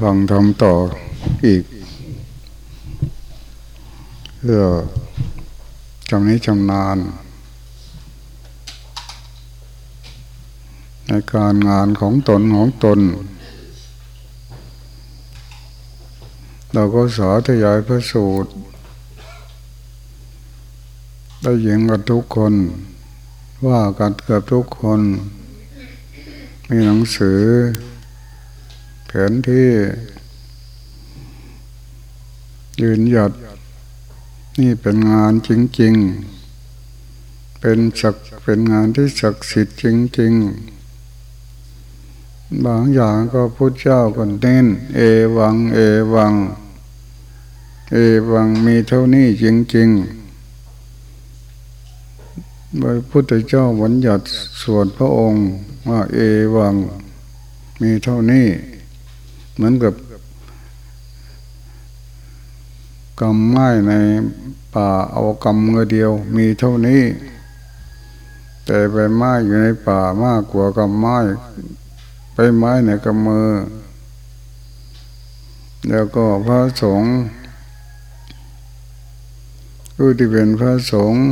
ฟังทำต่ออีก เพื่อจำนี้จำนาน ในการงานของตนของตน เราก็สาธยายพระสูตร ได้ยินกับทุกคน ว่ากันเกือบทุกคน มีหนังสือ แผนที่ ยืนหยัด นี่เป็นงานจริง ๆ เป็นศักเป็นงานที่ศักดิ์สิทธิ์จริง ๆ บางอย่างก็พุทธเจ้าก็เน้น เอวัง เอวัง เอวังมีเท่านี้จริง ๆพระพุทธเจ้าวันหยัดส่วนพระองค์ว่าเอวังมีเท่านี้ เหมือนกับกำไม้ในป่าเอากำเงเดียว มีเท่านี้ แต่ใบไม้อยู่ในป่ามากกว่ากำไม้ใบไม้ในกำมือ แล้วก็พระสงฆ์ผู้ที่เป็นพระสงฆ์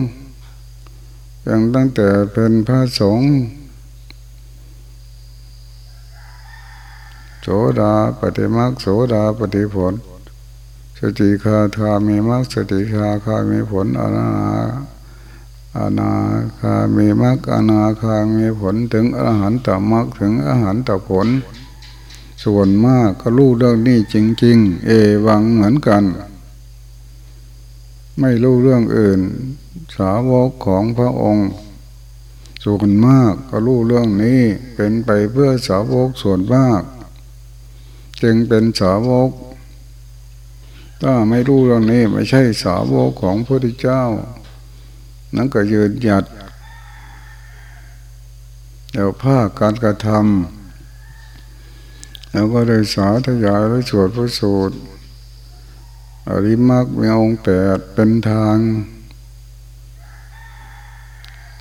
ยังตั้งแต่เป็นพระสงฆ์ โสดาปฏิมักโสดาปฏิผล สติคาคามีมักสติคาคามีผลอนาอานาคามีมักอนาคามีผลถึงอาหารต่อมักถึงอาหารต่อผล ส่วนมากก็รู้เรื่องนี้จริง ๆ เอวังเหมือนกัน ไม่รู้เรื่องอื่น สาวกของพระองค์ ส่วนมากก็รู้เรื่องนี้เป็นไปเพื่อสาวกส่วนมาก จึงเป็นสาวก ถ้าไม่รู้เรื่องนี้ไม่ใช่สาวกของพระพุทธเจ้า นั่นก็ยืนหยัดเดี๋ยวภาคการกระทำแล้วก็ได้สาธยายและสวดพระสูตรอริมักมีองค์แปดเป็นทาง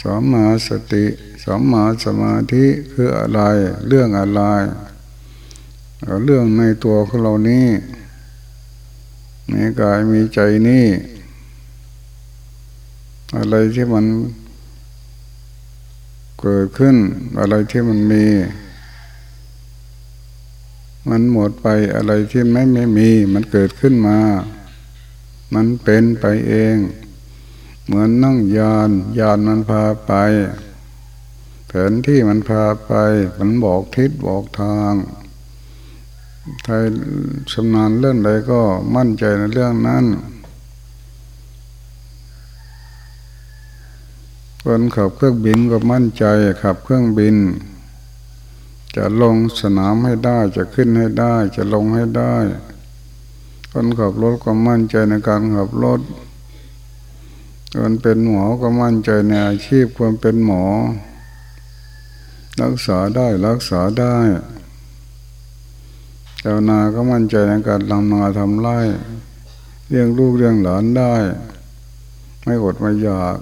สมมาสติสมมาสมาธิคืออะไรเรื่องอะไร เรื่องในตัวของเรานี้มีกายมีใจนี่ อะไรที่มันเกิดขึ้น อะไรที่มันมี มันหมดไปอะไรที่ไม่ไม่มี มันเกิดขึ้นมา มันเป็นไปเอง เหมือนนั่งยานยานมันพาไปแผนที่มันพาไป มันบอกทิศบอกทาง ใครชำนาญเรื่องใดก็มั่นใจในเรื่องนั้นคนขับเครื่องบินก็มั่นใจขับเครื่องบิน จะลงสนามให้ได้จะขึ้นให้ได้ จะลงให้ได้ คนขับรถก็มั่นใจในการขับรถคนเป็นหมอก็มั่นใจในอาชีพความเป็นหมอ รักษาได้รักษาได้ ชาวนาก็มั่นใจในการทำนาทำไร่เลี้ยงลูกเลี้ยงหลานได้ ไม่อดไม่อยาก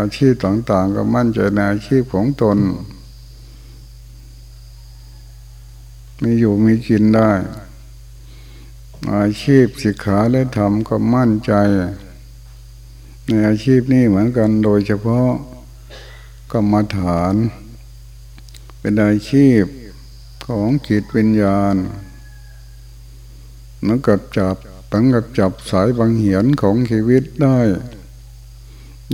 อาชีพต่างๆ ก็มั่นใจในอาชีพของตน มีอยู่มีกินได้ อาชีพศิกขาและธรรมก็มั่นใจ ในอาชีพนี้เหมือนกันโดยเฉพาะกรรมฐาน เป็นอาชีพ ของจิตวิญญาณมันกับจับตังกับจับสายบางเหียนของชีวิตได้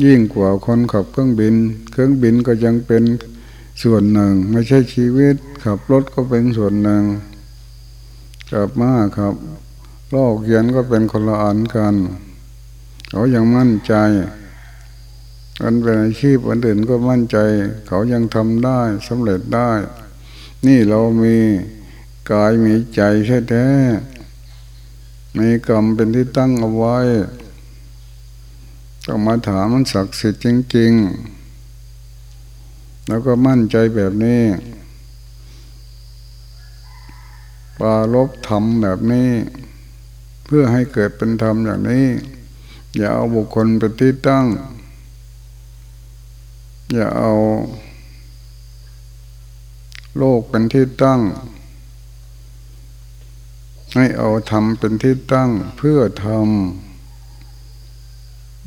ยิ่งกว่าคนขับเครื่องบิน เครื่องบินก็ยังเป็นส่วนหนึ่ง ไม่ใช่ชีวิต ขับรถก็เป็นส่วนหนึ่งกับมาครับโลกเขียนก็เป็นคนละอันกันเขายังมั่นใจอันเป็นอาชีพอันอื่นก็มั่นใจ เขายังทำได้สำเร็จได้ นี่เรามีกายมีใจใช่แท้มีกรรมเป็นที่ตั้งเอาไว้ต้องมาถามมันศักดิ์สิทธิ์จริง ๆ แล้วก็มั่นใจแบบนี้ปาลบธรรมแบบนี้ เพื่อให้เกิดเป็นธรรมอย่างนี้ อย่าเอาบุคคลเป็นที่ตั้ง อย่าเอา โลกเป็นที่ตั้ง ให้เอาธรรมเป็นที่ตั้งเพื่อทำ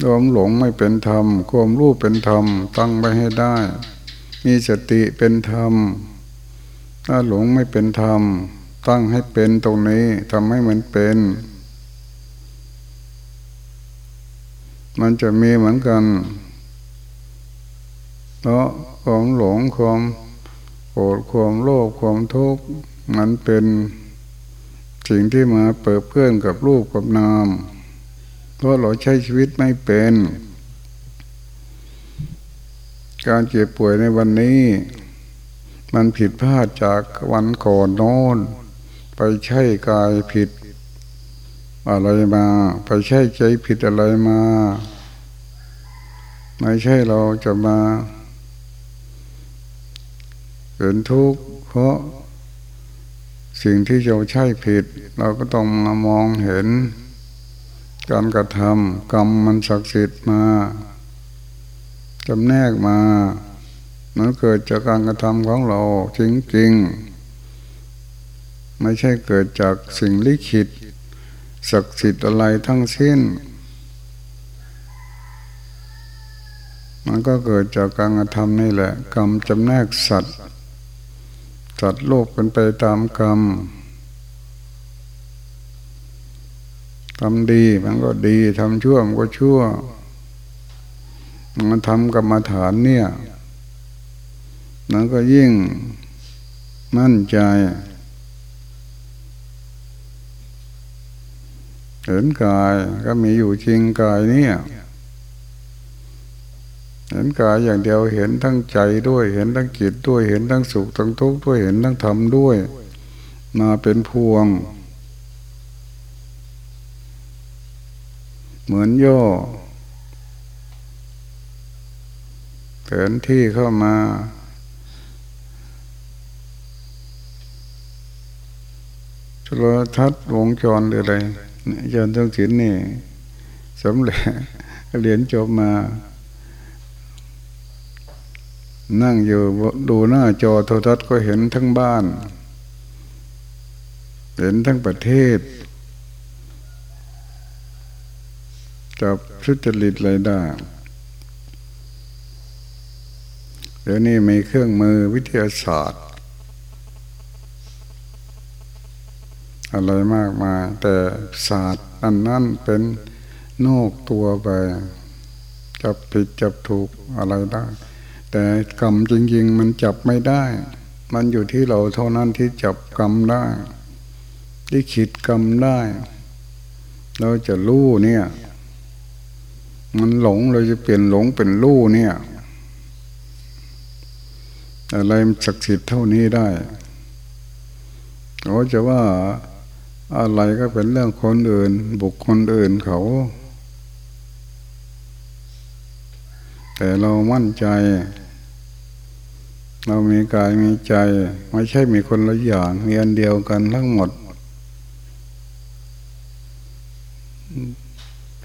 ความหลงไม่เป็นธรรมความรู้เป็นธรรม ตั้งไว้ให้ได้ มีสติเป็นธรรม ถ้าหลงไม่เป็นธรรม ตั้งให้เป็นตรงนี้ทำให้มันเป็น มันจะมีเหมือนกันเพราะความหลงความ โกรธความโลภความทุกข์มันเป็นสิ่งที่มาเปิดเพื่อนกับรูปกับนามเพราะเราใช้ชีวิตไม่เป็น การเจ็บป่วยในวันนี้ มันผิดพลาดจากวันก่อนโน้น ไปใช้กายผิด อะไรมา ไปใช้ใจผิดอะไรมา ไม่ใช่เราจะมา เป็นทุกข์เพราะสิ่งที่เราใช่ผิด เราก็ต้องมามองเห็น การกระทำกรรมมันศักดิ์สิทธิ์มาจำแนกมามันเกิดจากการกระทำของเราจริงๆ ไม่ใช่เกิดจากสิ่งลิขิตศักดิ์สิทธิ์อะไรทั้งสิ้น มันก็เกิดจากการกระทำนี่แหละ กรรมจำแนกสัตว์ สัตว์โลกเป็นไปตามกรรมทำดีมันก็ดีทำชั่วมันก็ชั่วมันทำกรรมฐานเนี่ยมันก็ยิ่งมั่นใจ เห็นกายก็มีอยู่จริงกายเนี่ย เห็นกายอย่างเดียวเห็นทั้งใจด้วย เห็นทั้งจิตด้วยเห็นทั้งสุขทั้งทุกข์ด้วยเห็นทั้งธรรมด้วย มาเป็นพวง เหมือนโย่แผนที่เข้ามาโทรทัศน์วงจรหรืออะไรอาจารย์ต้องศิลนี่สำเร็จเรียนจบมา นั่งอยู่ดูหน้าจอโทรทัศน์ก็เห็นทั้งบ้าน เห็นทั้งประเทศจับทุจริตไรได้ เดี๋ยวนี้มีเครื่องมือวิทยาศาสตร์ อะไรมากมายแต่ศาสตร์อันนั้นเป็นนอกตัวไป จับผิดจับถูกอะไรได้ แต่กรรมจริงๆมันจับไม่ได้ มันอยู่ที่เราเท่านั้นที่จับกรรมได้ ที่คิดกรรมได้ เราจะรู้เนี่ย มันหลงเราจะเปลี่ยนหลงเป็นรู้เนี่ย อะไรมันศักดิ์สิทธิ์เท่านี้ได้เขาจะว่าอะไรก็เป็นเรื่องคนอื่น บุคคลอื่นเขา แต่เรามั่นใจ เรามีกายมีใจ ไม่ใช่มีคนละอย่างมีอันเดียวกันทั้งหมด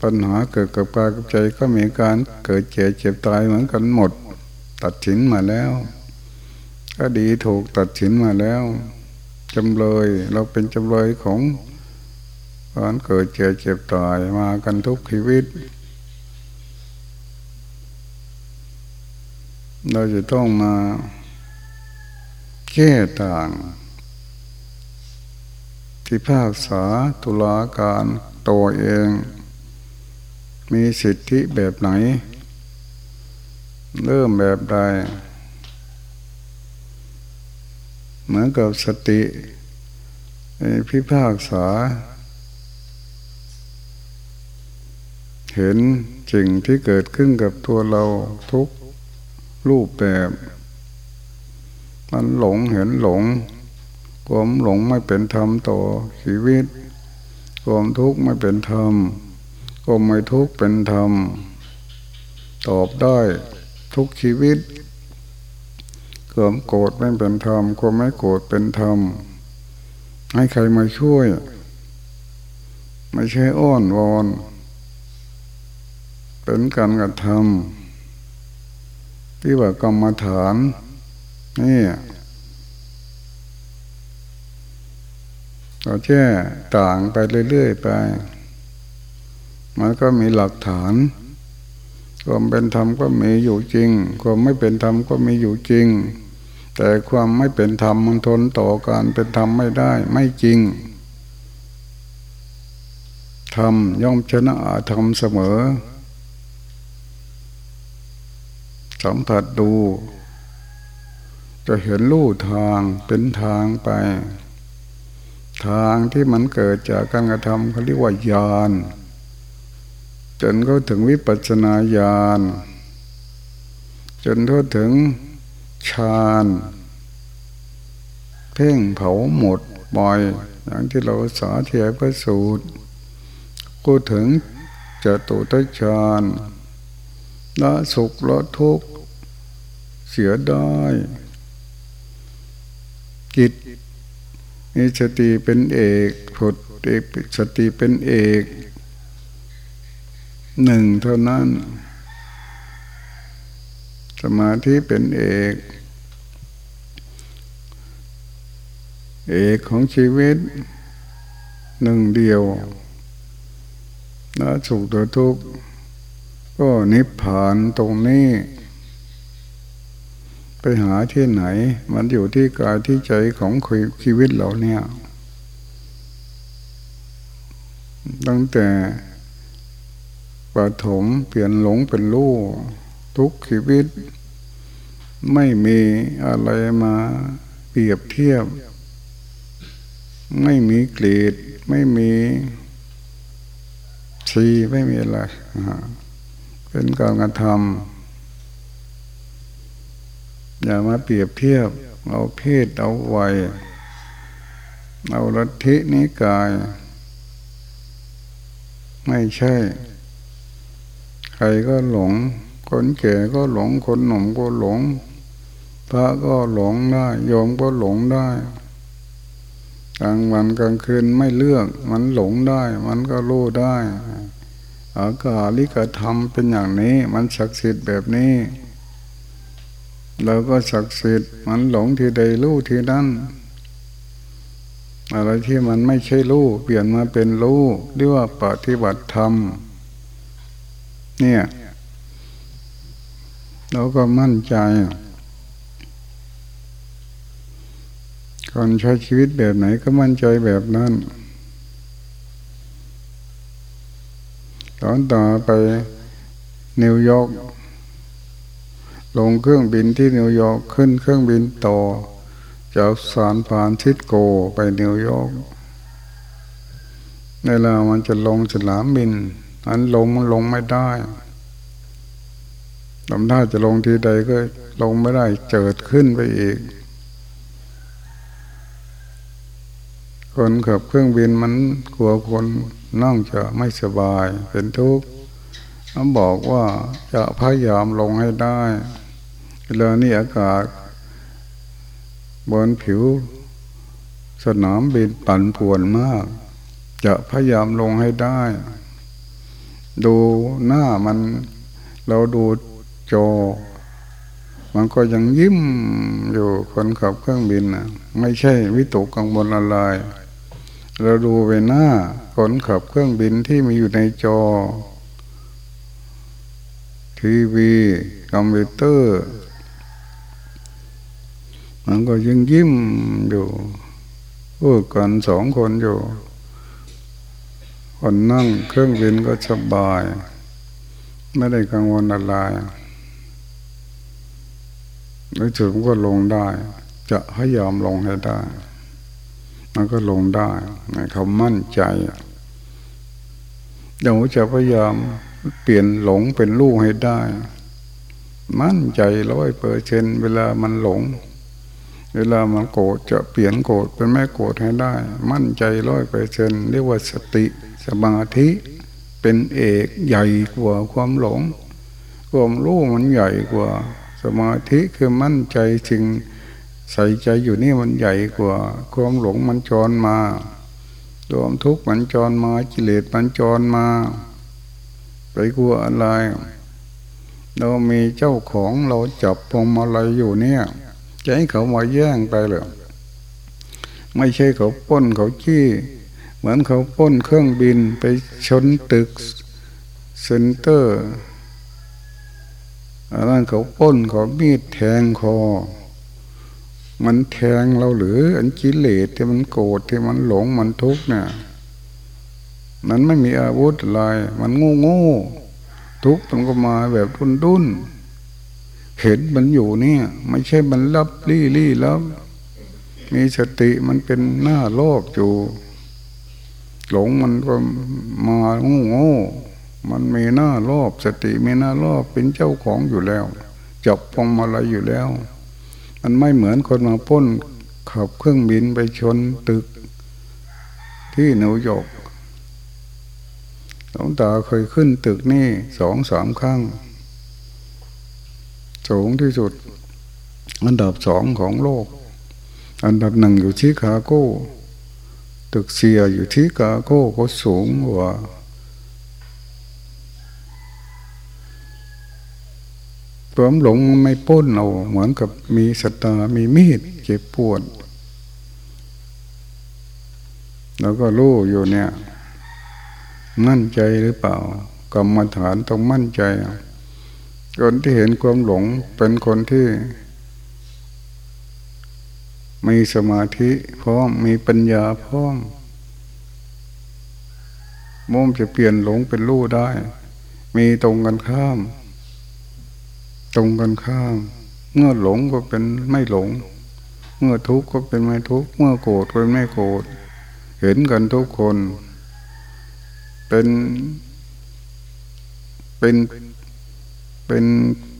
ปัญหาเกิดกับกายกับใจก็มีการเกิดเจ็บเจ็บตายเหมือนกันหมด ตัดสินมาแล้ว ก็ดีถูกตัดสินมาแล้วจำเลยเราเป็นจำเลยของการเกิดเจ็บเจ็บตายมากันทุกชีวิตเราจะต้องมา แก้ต่างที่ภาคษาตุลาการตัวเอง มีสิทธิแบบไหน เริ่มแบบใด เหมือนกับสติพิพากษา เห็นสิ่งที่เกิดขึ้นกับตัวเราทุกรูปแบบ มันหลงเห็นหลงความหลงไม่เป็นธรรมต่อชีวิตความทุกข์ไม่เป็นธรรมความไม่ทุกข์เป็นธรรมตอบได้ทุกชีวิตความโกรธไม่เป็นธรรมความไม่โกรธเป็นธรรมให้ใครมาช่วย ไม่ใช่อ้อนวอนเป็นการกระทำที่ว่ากรรมฐาน นี่เราแช่ต่างไปเรื่อยๆไป มันก็มีหลักฐาน ความเป็นธรรมก็มีอยู่จริง ความไม่เป็นธรรมก็มีอยู่จริง แต่ความไม่เป็นธรรมมันทนต่อการเป็นธรรมไม่ได้ ไม่จริงธรรมย่อมชนะธรรมเสมอสัมผัสดู จะเห็นลู่ทางเป็นทางไป ทางที่มันเกิดจากการกระทำเขาเรียกว่าญาณจนเขาถึงวิปัสสนาญาณจนเขาถึงฌานเพ่งเผาหมดบ่อย อย่างที่เราสาเทียพระสูตรกูถึงจะตุตฌานละสุขละทุกข์เสียได้ จิตมีสติเป็นเอกผดเอกสติเป็นเอกหนึ่งเท่านั้น สมาธิเป็นเอก เอกของชีวิต หนึ่งเดียวและสุขตัวทุกข์ก็นิพพานตรงนี้ ไปหาที่ไหน มันอยู่ที่กายที่ใจของชีวิตเราเนี่ย ตั้งแต่ปฐมเปลี่ยนหลงเป็นรู้ทุกชีวิต ไม่มีอะไรมาเปรียบเทียบ ไม่มีเกรีดไม่มีชีไม่มีอะไรเป็นการกระทำ อย่ามาเปรียบเทียบ เอาเพศเอาวัยเอาลัทธินิกาย ไม่ใช่ ใครก็หลง คนแก่ก็หลง คนหนุ่มก็หลง พระก็หลงได้โยมก็หลงได้กลางวันกลางคืนไม่เลือก มันหลงได้ มันก็รู้ได้ อากาลิกธรรมเป็นอย่างนี้ มันศักดิ์สิทธิ์แบบนี้ เราก็ศักดิ์สิทธิ์มันหลงที่ใดรู้ที่นั่นอะไรที่มันไม่ใช่รู้เปลี่ยนมาเป็นรู้เรียกว่าปฏิบัติธรรม เนี่ย เราก็มั่นใจคนใช้ชีวิตแบบไหนก็มั่นใจแบบนั้นตอนต่อไปนิวยอร์ก ลงเครื่องบินที่นิวยอร์กขึ้นเครื่องบินต่อจากซานฟรานซิสโกไปนิวยอร์กในเวลามันจะลงสนามบิน อันลงมันลงไม่ได้ลำท่าจะลงทีใดก็ลงไม่ได้เชิดขึ้นไปอีก คนขับเครื่องบินมันกลัวคนนั่งจะไม่สบายเป็นทุกข์เขาบอกว่าจะพยายามลงให้ได้ เวลานี้อากาศบนผิว สนามบินปั่นป่วนมาก จะพยายามลงให้ได้ ดูหน้ามันเราดูจอ มันก็ยังยิ้มอยู่คนขับเครื่องบินนะไม่ใช่วิตกกังวลอะไรเราดูไปหน้าคนขับเครื่องบินที่มีอยู่ในจอ ทีวี คอมพิวเตอร์ มันก็ยังยิ้มอยู่พูดกันสองคนอยู่ คนนั่งเครื่องบินก็สบาย ไม่ได้กังวลอะไรแล้วถึงก็ลงได้ จะพยายามลงให้ได้ มันก็ลงได้เขามั่นใจเดี๋ยวจะพยายามเปลี่ยนหลงเป็นลูกให้ได้ มั่นใจร้อยเปอร์เซนเวลามันหลง เวลามันโกรธจะเปลี่ยนโกรธเป็นไม่โกรธให้ได้ มั่นใจร้อยเปอร์เซนเรียกว่าสติสมาธิเป็นเอกใหญ่กว่าความหลง ความรู้มันใหญ่กว่า สมาธิคือมั่นใจจริงใส่ใจอยู่นี่มันใหญ่กว่า ความหลงมันจรมาความทุกข์มันจรมากิเลสมันจรมา ไปกลัวอะไร เรามีเจ้าของเราจับพวงมาลัยอยู่เนี่ย จะให้เขามาแย่งไปเลยไม่ใช่เขาปล้นเขาจี้ เหมือนเขาปล้นเครื่องบินไปชนตึก center อันนั้นเขาปล้นเขามีดแทงคอ มันแทงเราหรือ อันกิเลสที่มันโกรธที่มันหลงมันทุกข์เนี่ยมันไม่มีอาวุธอะไร มันโง่โง่ทุกข์มันก็มาแบบดุนดุน เห็นมันอยู่เนี่ย ไม่ใช่มันลับลี่ลี่ลับมีสติมันเป็นหน้าโลกอยู่ หลงมันก็มาโง่โง่มันมีหน้ารอบ สติมีหน้ารอบเป็นเจ้าของอยู่แล้วจับพองมาลัยอยู่แล้ว มันไม่เหมือนคนมาพ้นขับเครื่องบินไปชนตึก ที่นิวยอร์กหลวงตาเคยขึ้นตึกนี่สองสามครั้ง สูงที่สุด อันดับสองของโลก อันดับหนึ่งอยู่ที่คาโก้ตึกเสียอยู่ที่คาโก้ก็สูงกว่าความหลงไม่ป้นเราเหมือนกับมีสตามีมีดเจ็บปวด แล้วก็รู้อยู่เนี่ย มั่นใจหรือเปล่ากรรมฐานต้องมั่นใจ คนที่เห็นความหลงเป็นคนที่ มีสมาธิพร้อมมีปัญญาพร้อมมุมจะเปลี่ยนหลงเป็นรู้ได้ มีตรงกันข้าม ตรงกันข้าม เมื่อหลงก็เป็นไม่หลง เมื่อทุกข์ก็เป็นไม่ทุกข์เมื่อโกรธก็เป็นไม่โกรธเห็นกันทุกคน เป็น เป็น เป็น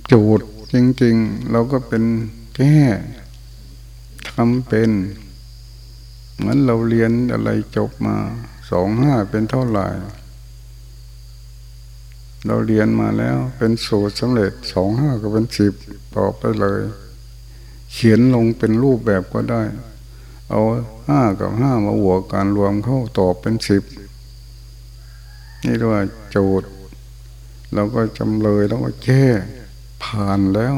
โจทย์จริง ๆ เราก็เป็นแก้ทำเป็น เหมือนเราเรียนอะไรจบมาสองห้าเป็นเท่าไหร่ เราเรียนมาแล้วเป็นสูตรสำเร็จสองห้าก็เป็นสิบตอบไปเลย เขียนลงเป็นรูปแบบก็ได้ เอาห้ากับห้ามาหัวการรวมเข้าตอบเป็นสิบนี่เรียกว่าโจทย์ เราก็จำเลยแล้วก็แก้ผ่านแล้ว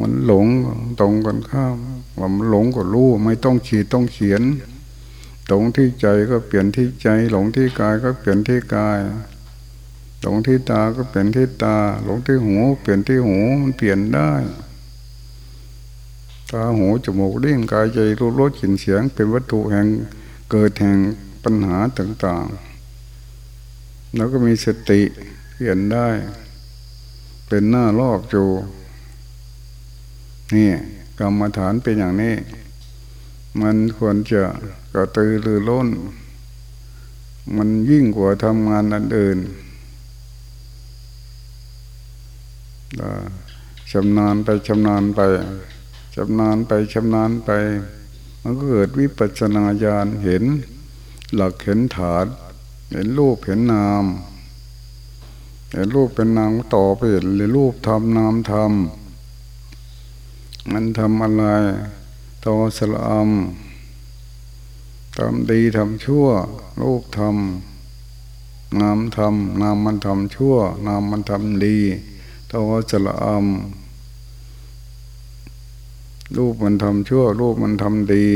มันหลงตรงกันข้ามว่ามันหลงก็รู้ไม่ต้องขีดต้องเขียนตรงที่ใจก็เปลี่ยนที่ใจ หลงที่กายก็เปลี่ยนที่กาย หลงที่ตาก็เปลี่ยนที่ตา หลงที่หูเปลี่ยนที่หูมันเปลี่ยนได้ตาหูจมูกลิ้นกายใจรู้รสกลิ่นเสียง เป็นวัตถุแห่งเกิดแห่งปัญหาต่างๆ แล้วก็มีสติ เปลี่ยนได้ เป็นหน้ารอบจูนี่กรรมฐานเป็นอย่างนี้ มันควรจะกระตือรือร้น มันยิ่งกว่าทำงานอันอื่นชำนาญไปชำนาญไปชำนาญไปชำนาญไป มันก็เกิดวิปัสสนาญาณเห็น หลักเห็นฐาน เห็นรูปเห็นนาม เห็นรูปเป็นนามต่อไปเห็นรูปทำนามทำมันทำอะไรต่อสลามทำดีทำชั่ว รูปทำนามทำนามมันทำชั่ว นามมันทำดีถ้าว่าจะละอมรูปมันทำชั่ว รูปมันทำดี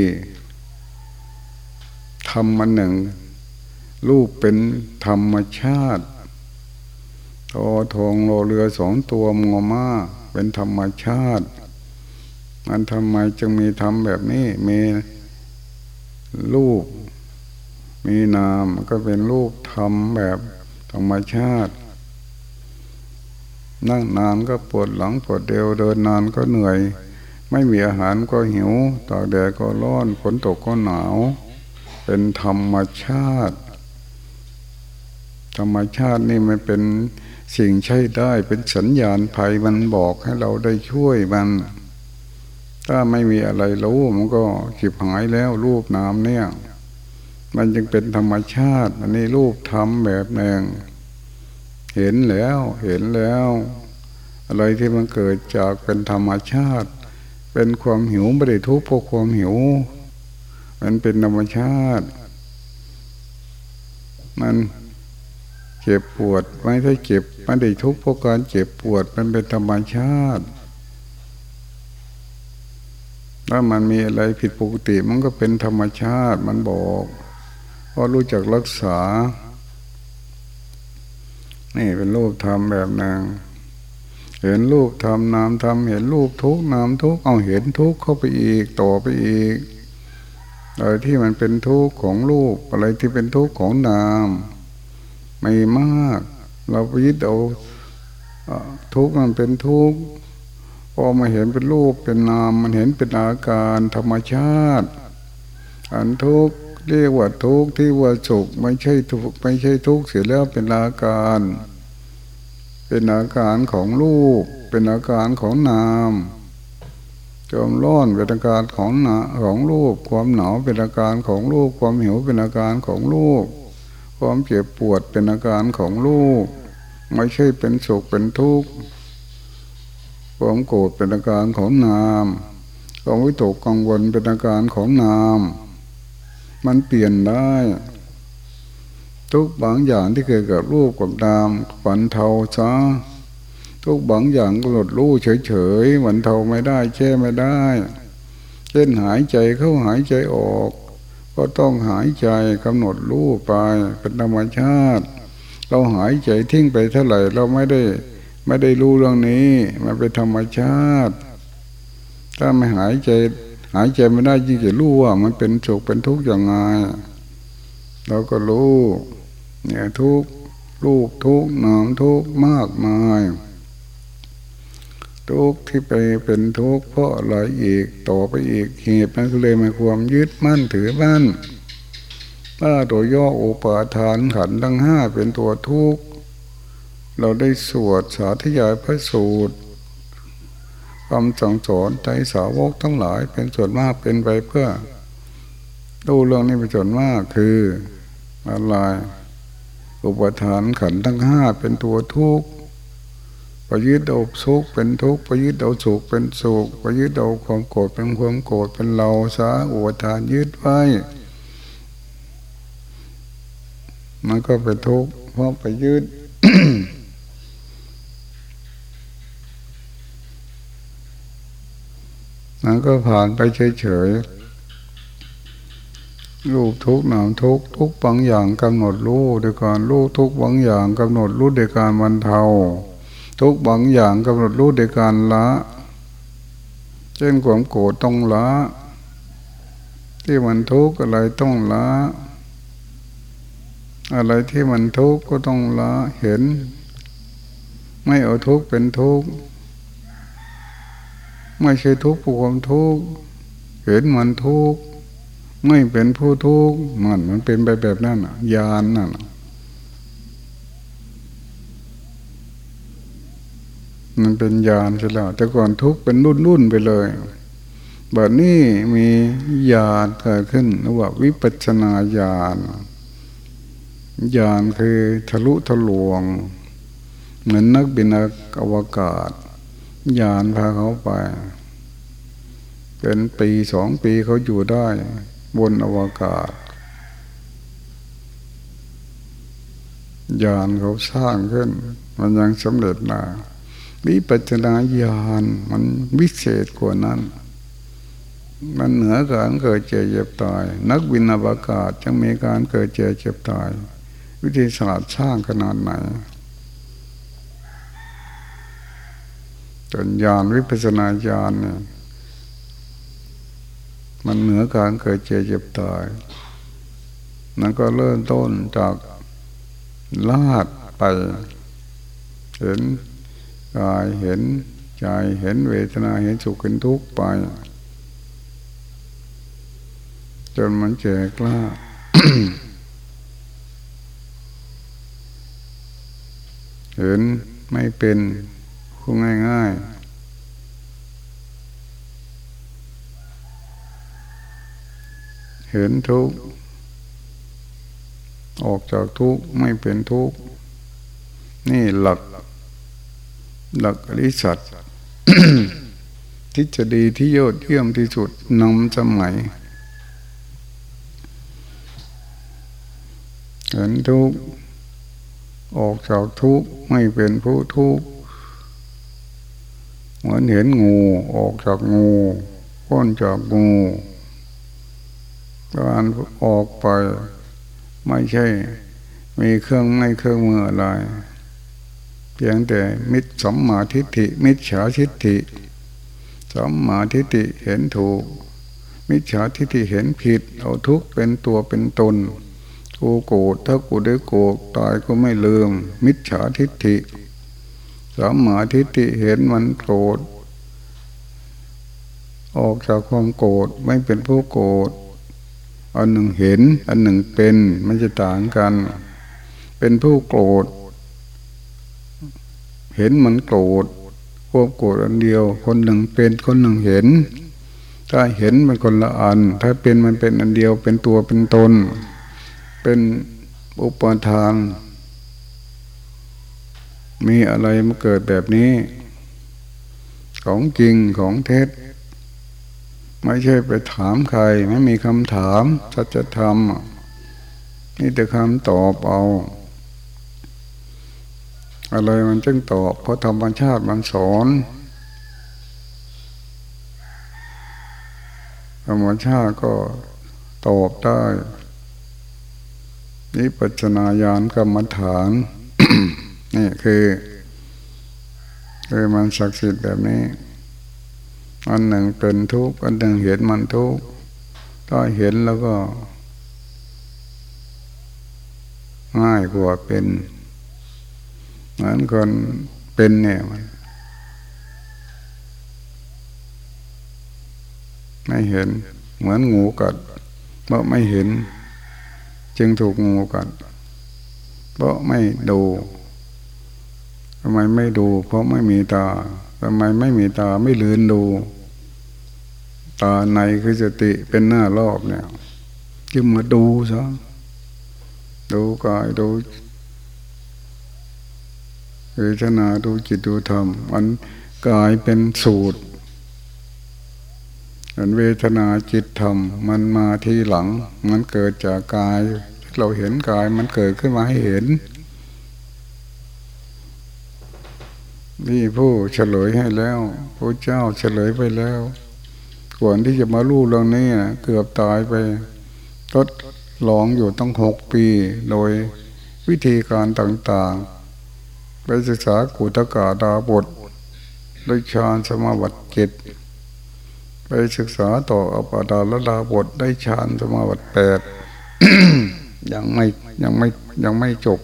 ทำมันหนึ่ง รูปเป็นธรรมชาติ ทอทองโลเรือสองตัวมอมาเป็นธรรมชาติ มันทำไมจึงมีธรรมแบบนี้ มีรูป มีนามก็เป็นรูปธรรมแบบธรรมชาติ นั่งนานก็ปวดหลังปวดเดียวเดินนานก็เหนื่อย ไม่มีอาหารก็หิวตากแดดก็ร้อนฝนตกก็หนาว เป็นธรรมชาติ ธรรมชาตินี่ไมันเป็น สิ่งใช้ได้เป็นสัญญาณภัยมันบอกให้เราได้ช่วยมัน ถ้าไม่มีอะไรรู้มันก็จิบหายแล้วรูปนามเนี่ย มันจึงเป็นธรรมชาติ อันนี้รูปธรรมแบบหนึ่งเห็นแล้วเห็นแล้ว อะไรที่มันเกิดจากเป็นธรรมชาติ เป็นความหิวไม่ได้ทุกข์เพราะความหิว มันเป็นธรรมชาติ มัน เจ็บปวดไม่ได้เจ็บไม่ได้ทุกข์เพราะการเจ็บปวดมันเป็นธรรมชาติ ถ้ามันมีอะไรผิดปกติมันก็เป็นธรรมชาติมันบอกเพราะรู้จักรักษา นี่เป็นรูปธรรมแบบนึ่งเห็นรูปธรรมนามธรรมเห็นรูปทุกนามทุกเอาเห็นทุกเข้าไปอีกต่อไปอีกอะไรที่มันเป็นทุกข์ของรูปอะไรที่เป็นทุกข์ของนาม ไม่มาก เราไปยึดเอาทุกข์มันเป็นทุกข์พอมาเห็นเป็นรูปเป็นนาม มันเห็นเป็นอาการธรรมชาติ อันทุกข์เรียกว่าทุกข์ที่ว่าสุขไม่ใช่ทุกข์ไม่ใช่ทุกข์เสียแล้วเป็นอาการ เป็นอาการของรูป เป็นอาการของนามความร้อนเป็นอาการของหนาของรูป ความหนาวเป็นอาการของรูป ความหิวเป็นอาการของรูป ความเจ็บปวดเป็นอาการของรูปไม่ใช่เป็นสุขเป็นทุกข์ความโกรธเป็นอาการของนามความวิตกกังวลเป็นอาการของนาม มันเปลี่ยนได้ ทุกบางอย่างที่เกิดกับรูปกับนามฝันเทาซะทุกบางอย่างก็หลดรู้เฉยๆมันเท่าไม่ได้แช่ไม่ได้เช่นหายใจเข้าหายใจออก ก็ต้องหายใจกำหนดรู้ไปเป็นธรรมชาติ เราหายใจทิ้งไปเท่าไหร่เราไม่ได้ไม่ได้รู้เรื่องนี้ มันเป็นธรรมชาติ ถ้าไม่หายใจหายใจไม่ได้ยิ่งจะรู้ว่า มันเป็นสุขเป็นทุกข์อย่างไงเราก็รู้เนี่ยทุกข์รูปทุกข์นามทุกข์มากมาย ทุกที่ไปเป็นทุกข์เพราะอะไรอีกต่อไปอีกเหตุมันก็เลยมาความยึดมั่นถือมั่นถ้าตัวย่ออุปาทานขันทั้งห้าเป็นตัวทุกข์เราได้สวดสาธยายพระสูตรคำสั่งสอนใจสาวกทั้งหลายเป็นส่วนมากเป็นไปเพื่อดูเรื่องนี้เป็นส่วนมากคืออะไรอุปทานขันทั้งห้าเป็นตัวทุกข์ ปยึดเอาสุขเป็นทุกข์ปยึดเอาสุขเป็นสุขปยึดเอาความโกรธเป็นความโกรธเป็นเราสาอุทานยึดไว้ มันก็เป็นทุกข์เพราะไปยึดมันก็ผ่านไปเฉยๆรูปทุกนามทุกทุกบางอย่างกำหนดรู้โดยการรู้ทุกบางอย่างกำหนดรู้โดยการบรรเทา ทุกบางอย่างกำหนดรู้ในการละ เช่นความโกรธต้องละ ที่มันทุกข์อะไรต้องละ อะไรที่มันทุกข์ก็ต้องละเห็น ไม่เอาทุกข์เป็นทุกข์ไม่ใช่ทุกข์ผู้ความทุกข์เห็นมันทุกข์ไม่เป็นผู้ทุกข์มันมันเป็นไปแบบนั้นญาณนั่น มันเป็นญาณใช่แล้วแต่ก่อนทุกเป็นรุ่นรุ่นไปเลยแบบนี้มีญาณเกิดขึ้นเรียกว่าวิปัสนาญาณญาณคือทะลุทะลวง เหมือนนักบินอวกาศญาณพาเขาไป เป็นปีสองปีเขาอยู่ได้ บนอวกาศญาณเขาสร้างขึ้น มันยังสำเร็จมา วิปัจนาญาณมันวิเศษกว่านั้น มันเหนือการเกิดเจ็บเจ็บตาย นักบินอวกาศจะมีการเกิดเจ็บเจ็บตาย วิธีศาสตร์สร้างขนาดไหนจนญาณวิปัสนาญาณเนี่ยมันเหนือการเกิดเจ็บเจ็บตายนั่นก็เริ่มต้นจากลาดไปเห็น กายเห็นใจเห็นเวทนาเห็นสุขเห็นทุกข์ไป จนมันเจกล้าเห็นไม่เป็นคูง่ายง่ายเห็นทุกข์ออกจากทุกข์ไม่เป็นทุกข์นี่หลัก หลักอริสัตที่จะดีที่ยอดเยี่ยมที่สุดนำสมัยเห็นทุกออกจากทุกไม่เป็นผู้ทุกเหมือนเห็นงูออกจากงูพ้นจากงูการออกไป ไม่ใช่ มีเครื่องไม่เครื่องมืออะไร เพียงแต่มิตรสัมมาทิฏฐิ มิจฉาทิฏฐิสัมมาทิฏฐิเห็นถูก มิจฉาทิฏฐิเห็นผิด เอาทุกเป็นตัวเป็นตนกูโกรธถ้ากูได้โกรธตายก็ไม่ลืม มิจฉาทิฏฐิสัมมาทิฏฐิเห็นมันโกรธออกจากความโกรธไม่เป็นผู้โกรธอันหนึ่งเห็น อันหนึ่งเป็นมันจะต่างกัน เป็นผู้โกรธ เห็นมันโกรธควบโกรธอันเดียว คนหนึ่งเป็นคนหนึ่งเห็น ถ้าเห็นมันคนละอัน ถ้าเป็นมันเป็นอันเดียว เป็นตัวเป็นตน เป็นอุปทาน มีอะไรมาเกิดแบบนี้ ของจริงของเท็จไม่ใช่ไปถามใคร ไม่มีคำถามสัจธรรมนี่แต่คำตอบเอา อะไรมันจึงตอบเพราะธรรมชาติมันสอนธรรมชาติก็ตอบได้นี่ปัจนาญาณกรรมฐานนี่คือคือมันศักดิ์สิทธิ์แบบนี้ อันหนึ่งเป็นทุกข์อันหนึ่งเห็นมันทุกข์ถ้าเห็นแล้วก็ ง่ายกว่าเป็น เหมือนคนเป็นเนี่ยมันไม่เห็น เหมือนงูกัดเพราะไม่เห็น จึงถูกงูกัดเพราะไม่ดูทำไมไม่ดู เพราะไม่มีตาทำไมไม่มีตาไม่ลืนดู ตาในคือสติเป็นหน้ารอบเนี่ยจึงมาดูซะดูกายดู เวทนาดูจิตดูธรรมมันกายเป็นสูตรมันเวทนาจิตธรรมมันมาทีหลัง มันเกิดจากกาย เราเห็นกายมันเกิดขึ้นมาให้เห็นนี่ผู้เฉลยให้แล้วพระเจ้าเฉลยไปแล้วก่อนที่จะมาลู่เรื่องนี้นะเกือบตายไปทดลองอยู่ตั้งหกปี โดยวิธีการต่างๆ ไปศึกษากุตกาดาบทด้วยฌานสมาบัติเจ็ดไปศึกษาต่ออปาดาลดาบทได้ฌานสมาบัติแปดยังไม่ยังไม่ยังไม่จบ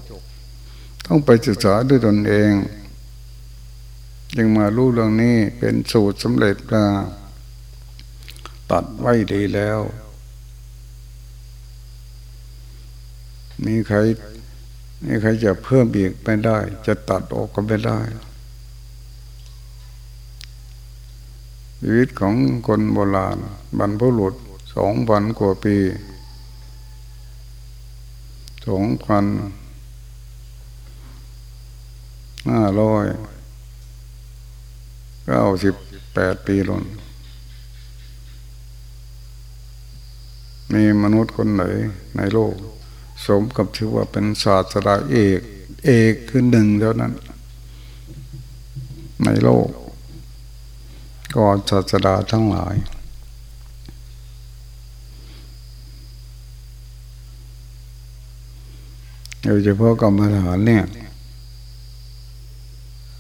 ต้องไปศึกษาด้วยตนเองยังมารู้เรื่องนี้เป็นสูตรสำเร็จมาตัดไว้ดีแล้ว มีใคร มีใครจะเพิ่มอีกไม่ได้ จะตัดออกก็ไม่ได้ ชีวิตของคนโบราณบรรพบุรุษสองพันกว่าปีสองพันห้าร้อยเก้าสิบแปดปีลนมีมนุษย์คนไหนในโลก สมกับชื่ว่าเป็นศาสตราเอก เอกคือหนึ่งเท่านั้น ในโลก ก่อนศาสดาทั้งหลายโดยเฉพาะกรรมฐานเนี่ย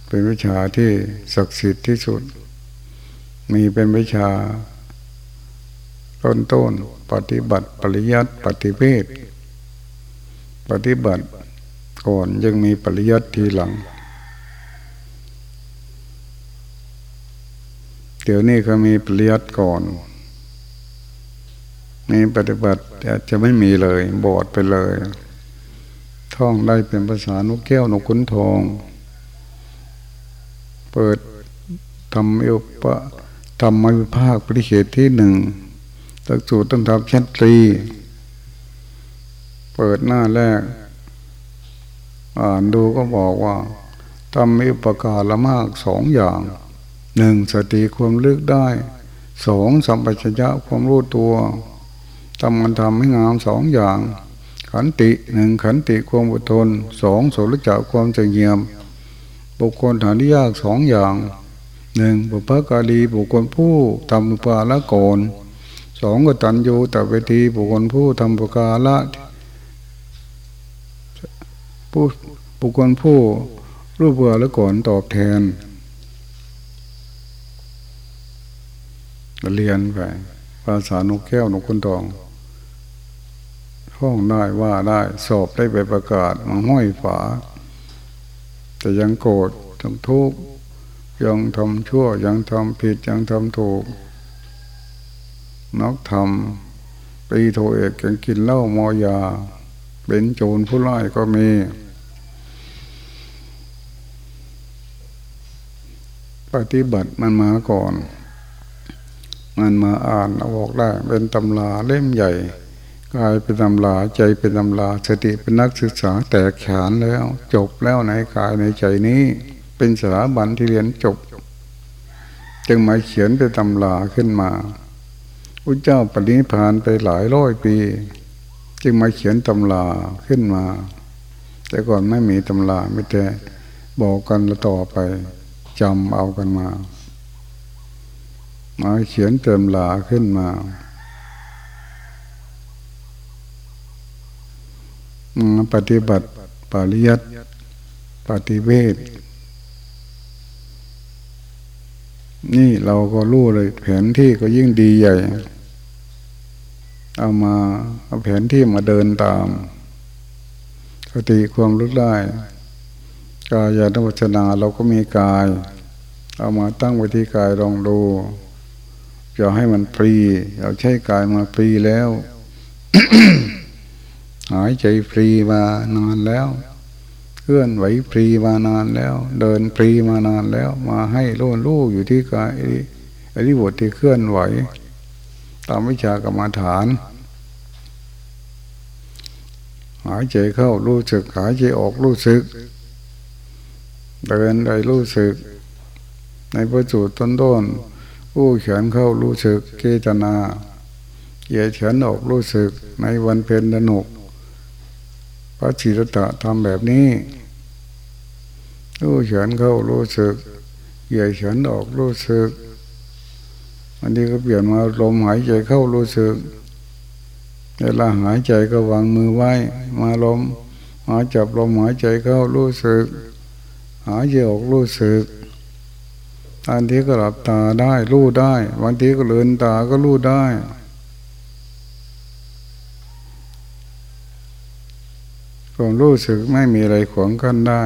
เป็นวิชาที่ศักดิ์สิทธิ์ที่สุด มีเป็นวิชาต้นต้นปฏิบัติปริยัติปฏิเวท ปฏิบัติก่อนยังมีปริยัติทีหลัง เดี๋ยวนี้เขามีปริยัติก่อนมีปฏิบัติอาจจะไม่มีเลย บอดไปเลย ท่องได้เป็นภาษานกแก้วนกขุนทอง เปิดทำเอวปะทำมาวิภาคปริเขตที่หนึ่งตักสูตรต้องทำชั้นตรี เปิดหน้าแรก อ่านดูก็บอกว่าทำมีประกาศละมากสองอย่างหนึ่งสติความลึกได้สองสัมปชัญญะความรู้ตัวทำมันทำให้งามสองอย่าง ขันติหนึ่งขันติความอดทนสองโสรจักความใจเงียม บุคคลฐานที่ยากสองอย่างหนึ่งบุพการีบุคคลผู้ทำปาละก่อนสองกตันยูแต่เวทีบุคคลผู้ทำบุกาละ ผู้บุคคลผู้รูปเบื่อแล้วก่อนตอบแทน เรียนไปภาษานกแก้วนกคุณทองห้องได้ว่าได้สอบได้ไปประกาศมาห้อยฝา แต่ยังโกรธทั้งทุกข์ยังทำชั่วยังทำผิดยังทำถูกนักทำปีโทเอกยังกินเหล้ามอยา เป็นโจรผู้ร้ายก็มี ปฏิบัติมันมาก่อน มันมาอ่านเอาออกได้เป็นตำราเล่มใหญ่กายเป็นตำราใจเป็นตำราสติเป็นนักศึกษาแตกฉานแล้ว จบแล้วในกายในใจนี้ เป็นสถาบันที่เรียนจบ จึงมาเขียนเป็นตำราขึ้นมาพระเจ้าปณิพานไปหลายร้อยปี จึงมาเขียนตำราขึ้นมา แต่ก่อนไม่มีตำราไม่แต่บอกกันแล้วต่อไป จำเอากันมา มาเขียนเติมลาขึ้นมา ปฏิบัติปริยัติปฏิเวทนี่เราก็รู้เลย แผนที่ก็ยิ่งดีใหญ่ เอามาเอาแผนที่มาเดินตามสติความรู้ได้ กายานุปัสสนาเราก็มีกาย เอามาตั้งไว้ที่กายลองดูจะให้มันฟรีเราใช้กายมาฟรีแล้ว หายใจฟรีมานานแล้วเคลื่อนไหวฟรีมานานแล้ว เดินฟรีมานานแล้ว มาให้รู้รู้อยู่ที่กายอิริยาบถที่เคลื่อนไหว ตามวิชากรรมฐาน หายใจเข้ารู้สึก หายใจออกรู้สึก เดินไปรู้สึก ในประจุต้นต้นผู้เขียนเข้ารู้สึกเกตนาเกียเขียนออกรู้สึกในวันเพ็ญดนุกพระจิตตะทำแบบนี้รู้เขียนเข้ารู้สึกเหยียเขียนออกรู้สึกอันนี้ก็เปลี่ยนมาลมหายใจเข้ารู้สึกเวลาหายใจก็วางมือไว้ มาลมมาจับลมหายใจเข้ารู้สึก หายใจออกรู้สึกอันที่ก็หลับตาได้รู้ได้ บางทีก็เลือนตาก็รู้ได้ ความรู้สึกไม่มีอะไรขวางกั้นได้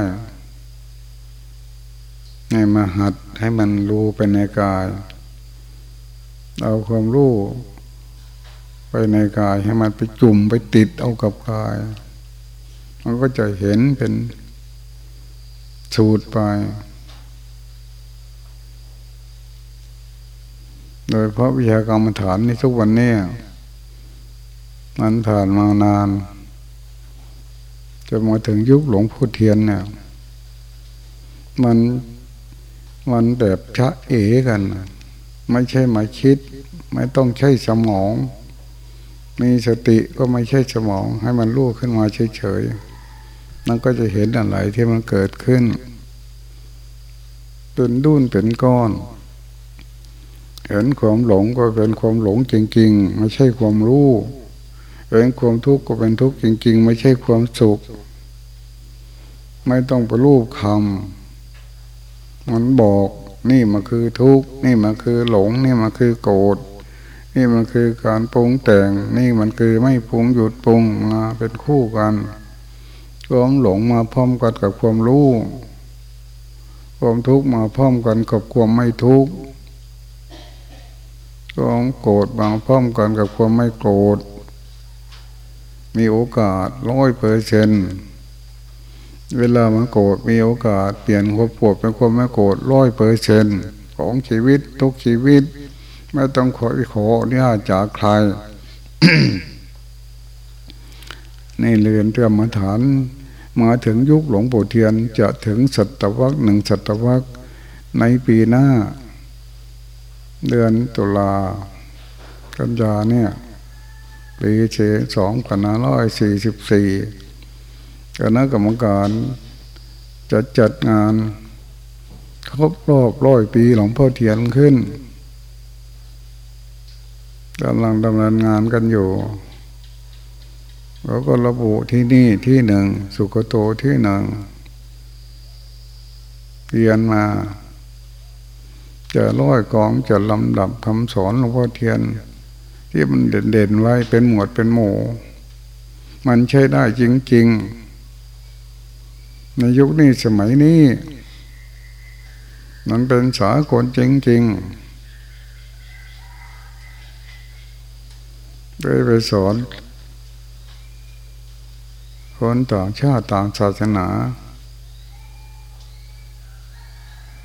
ให้มาหัดให้มันรู้ไปในกาย เอาความรู้ไปในกายให้มันไปจุ่มไปติดเอากับกาย มันก็จะเห็นเป็น สูตรไป โดยเพราะวิชากรรมฐานในทุกวันนี้มันผ่านมานานจะมาถึงยุคหลวงพ่อเทียนเนี่ยมันมันแบบชะเอกัน ไม่ใช่มาคิด ไม่ต้องใช้สมอง มีสติก็ไม่ใช่สมอง ให้มันรู้ขึ้นมาเฉยๆ มันก็จะเห็นอะไรที่มันเกิดขึ้นเป็นดุนเป็นก้อน เห็นความหลงก็เป็นความหลงจริงๆ ไม่ใช่ความรู้เป็นความทุกข์ก็เป็นทุกข์จริง ๆ ไม่ใช่ความสุข ไม่ต้องไปรูปคำมันบอกนี่มันคือทุกข์นี่มันคือหลง นี่มันคือโกรธนี่มันคือการปรุงแต่ง นี่มันคือไม่ปรุงหยุดปรุงมาเป็นคู่กัน ความหลงมาพร้อมกันกับความรู้ความทุกข์มาพร้อมกันกับความไม่ทุกข์ความโกรธมาพร้อมกันกับความไม่โกรธ มีโอกาสร้อยเปอร์เซนเวลามันโกรธมีโอกาสเปลี่ยนความปวดเป็นความไม่โกรธร้อยเปอร์เซนของชีวิตทุกชีวิต ไม่ต้องขอขอเนี่ยจากใครในเรือนเตรียมฐาน มาถึงยุคหลวงปู่เทียนจะถึงศตวรรษหนึ่งศตวรรษในปีหน้า เดือนตุลากันยาเนี่ยปีเชสองพันห้าร้อยสี่สิบสี่คณะกรรมการจะจัดงานครบรอบร้อยปีหลวงพ่อเทียนขึ้นกำลังดำเนินงานกันอยู่ แล้วก็ระบุที่นี่ที่หนึ่ง สุกโตที่หนึ่งเรียนมา จะร้อยกองจะลำดับคำสอนหลวงพ่อเทียน ที่มันเด่นๆไว้เป็นหมวดเป็นหมู่ มันใช้ได้จริง ๆ ในยุคนี้สมัยนี้ มันเป็นสากลจริง ๆได้ไปสอน คนต่างชาติต่างศาสนา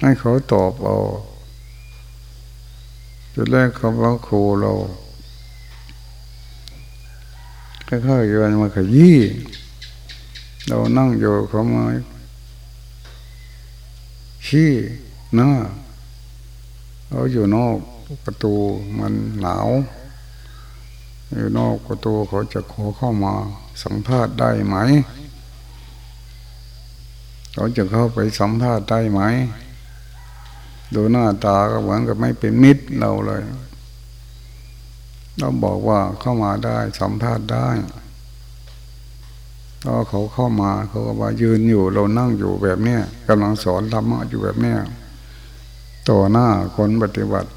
ให้เขาตอบเอาจุดแรกเขาว่าครูเราค่อยๆโยนมาขยี้เรานั่งอยู่เขามาชี้หน้าเขาอยู่นอกประตูมันหนาวอยู่นอกประตูเขาจะขอเข้ามา สัมภาษณ์ได้ไหมเขาจะเข้าไปสัมภาษณ์ได้ไหม ดูหน้าตาก็เหมือนกับไม่เป็นมิตรเราเลย เราบอกว่าเข้ามาได้สัมภาษณ์ได้พอเขาเข้ามาเขาก็ว่ายืนอยู่เรานั่งอยู่แบบเนี้ยกำลังสอนธรรมะอยู่แบบเนี้ยต่อหน้าคนปฏิบัติ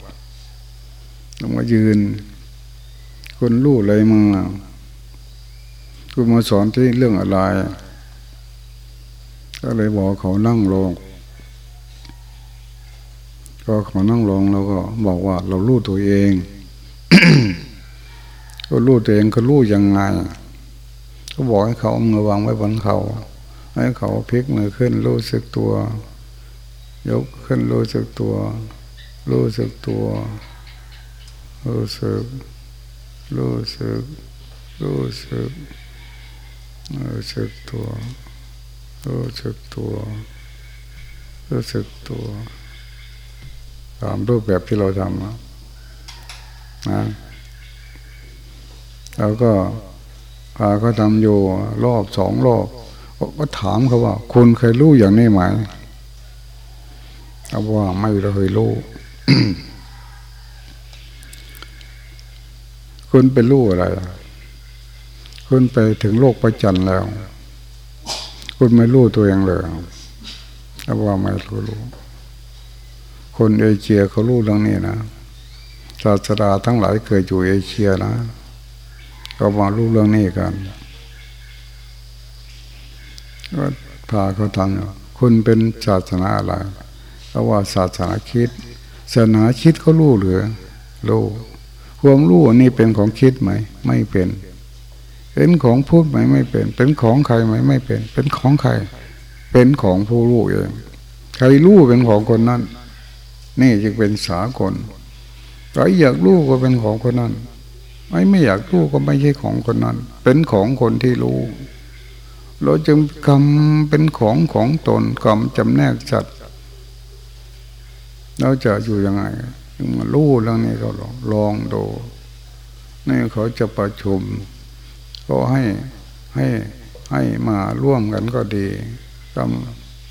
เรามายืน คนรู้เลยมึง คุณมาสอนที่เรื่องอะไรก็เลยบอกเขานั่งลงก็เขานั่งลงแล้วก็บอกว่าเรารู้ตัวเอง ก็รู้ตัวเองก็รู้ยังไง ก็บอกให้เขาเอามือวางไว้บนเขา ให้เขาพลิกมือขึ้นรู้สึกตัว ยกขึ้นรู้สึกตัว รู้สึกตัว รู้สึก รู้สึก รู้สึก รู้สึกตัว รู้สึกตัว รู้สึกตัว ตามรูปแบบที่เราทำนะนะแล้วก็พาเขาทำอยู่รอบสองรอบ ก็ถามเขาว่า คุณเคยรู้อย่างนี้ไหมเขาว่าไม่เคยรู้คุณเป็นรู้อะไรล่ะ คุณไปถึงโลกประจันแล้ว คุณไม่รู้ตัวเองเลยถ้าว่าไม่รู้รู้ คนเอเชียเขารู้เรื่องนี้นะศาสดาทั้งหลายเคยอยู่เอเชียนะ ก็มารู้เรื่องนี้กันก็พาเขาทำคุณเป็นศาสนาอะไรเพราะว่าศาสนาคิดศาสนาคิดเขารู้หรือรู้ความรู้นี่เป็นของคิดไหม ไม่เป็น เป็นของพูดไหมไม่เป็น เป็นของใครไหมไม่เป็น เป็นของใคร เป็นของผู้รู้เองใครรู้เป็นของคนนั้น นี่จึงเป็นสากลใครอยากรู้ก็เป็นของคนนั้นไม่ไม่อยากรู้ก็ไม่ใช่ของคนนั้น เป็นของคนที่รู้ เราจึงกรรมเป็นของของตนกรรมจำแนกจัดเราจะอยู่ยังไงรู้เรื่องนี้ก็ลองลองดูนี่เขาจะประชุม ก็ให้ให้ให้มาร่วมกันก็ดีจ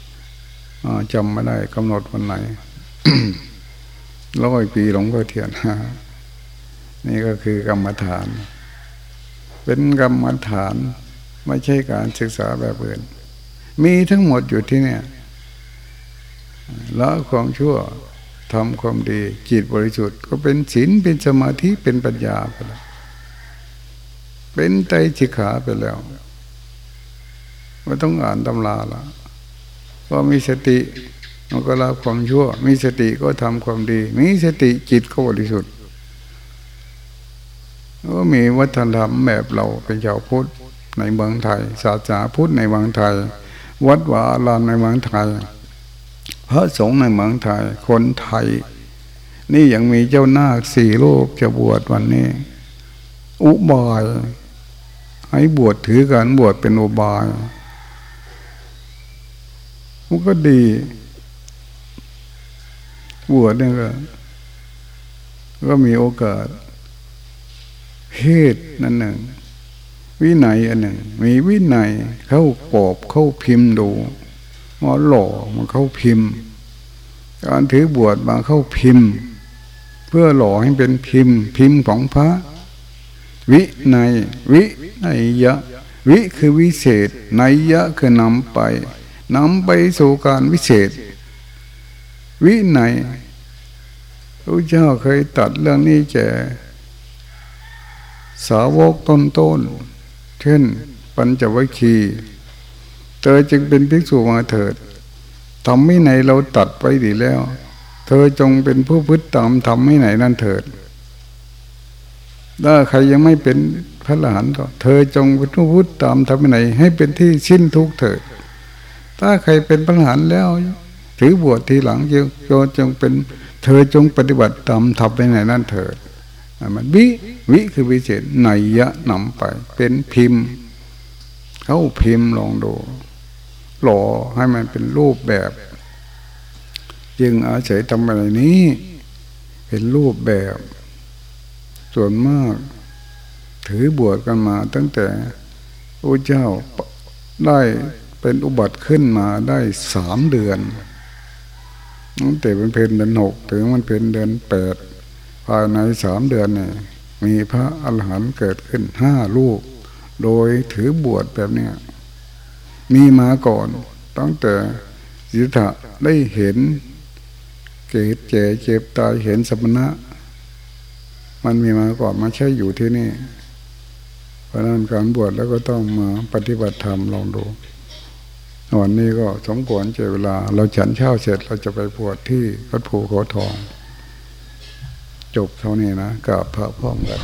ำจำไม่ได้กำหนดวันไหนร้อยปีหลงพ่อเทียนนี่ก็คือกรรมฐาน เป็นกรรมฐานไม่ใช่การศึกษาแบบอื่น มีทั้งหมดอยู่ที่เนี่ยละความชั่วทำความดีจิตบริสุทธิ์ ก็เป็นศีลเป็นสมาธิเป็นปัญญาไปแล้ว เป็นใจจิขาไปแล้วไม่ต้องอ่านตำราละก็มีสติมันก็ละความชั่ว มีสติก็ทำความดี มีสติจิตก็บริสุทธิ์ก็มีวัฒนธรรมแบบเราเป็นชาวพุทธในเมืองไทย ศาสนาพุทธในเมืองไทย วัดวาลานในเมืองไทย พระสงฆ์ในเมืองไทย คนไทย นี่ยังมีเจ้าหน้าสี่โลกจะบวชวันนี้ อุบาย ให้บวชถือการบวชเป็นโอบายมันก็ดี บวชเนี่ยก็ก็มีโอกาสเพศนั่นหนึ่ง วินัยอันหนึ่ง มีวินัยเข้าปอบเข้าพิมพ์ดูมาหล่อมาเข้าพิมพ์ การถือบวชมาเข้าพิมพ์ เพื่อหล่อให้เป็นพิมพ์ พิมพ์ของพระ วิในวิ นยะ วิคือวิเศษในยะคือนำไปนำไปสู่การวิเศษ วิในพระเจ้าเคยตัดเรื่องนี้แก่สาวกต้นต้น เช่น ปัญจวัคคีเธอจึงเป็นภิกษุมาเถิดทำไม่ไหนเราตัดไปดีแล้ว เธอจงเป็นผู้พึ่ตามทำไม่ไหนนั่นเถิด ถ้าใครยังไม่เป็นพระหลานก็ เธอจงเป็นผู้พุทธตามทำไม่ไหนให้เป็นที่สิ้นทุกเถิดถ้าใครเป็นพระหลานแล้ว ถือบวชทีหลังจึงจงเป็น เธอจงปฏิบัติตามทำไม่ไหนนั่นเถิดมันวิวิคือวิเศษในยะนำไป เป็นพิมพ์ เขาพิมพ์ลองดูหล่อให้มันเป็นรูปแบบ จึงอาศัยทำอะไรนี้ เป็นรูปแบบ ส่วนมาก ถือบวชกันมาตั้งแต่พระเจ้าได้เป็นอุบัติขึ้นมาได้สามเดือนตั้งแต่เป็นเพนเดือนหกถึงมันเป็นเดือนแปดภายในสามเดือนเนี่ยมีพระอรหันต์เกิดขึ้นห้าลูก โดยถือบวชแบบเนี้ยมีมาก่อน ตั้งแต่สิทธะได้เห็น เกิดเจ็บเจ็บตายเห็นสมณะ มันมีมาก่อนมาใช่อยู่ที่นี่ เพราะนั้นการบวชแล้วก็ต้องมาปฏิบัติธรรมลองดูวันนี้ก็สมควรเจเวลา เราฉันเช้าเสร็จเราจะไปบวชที่วัดภูเขาทอง จบเท่านี้นะกับพระพ่อมกัน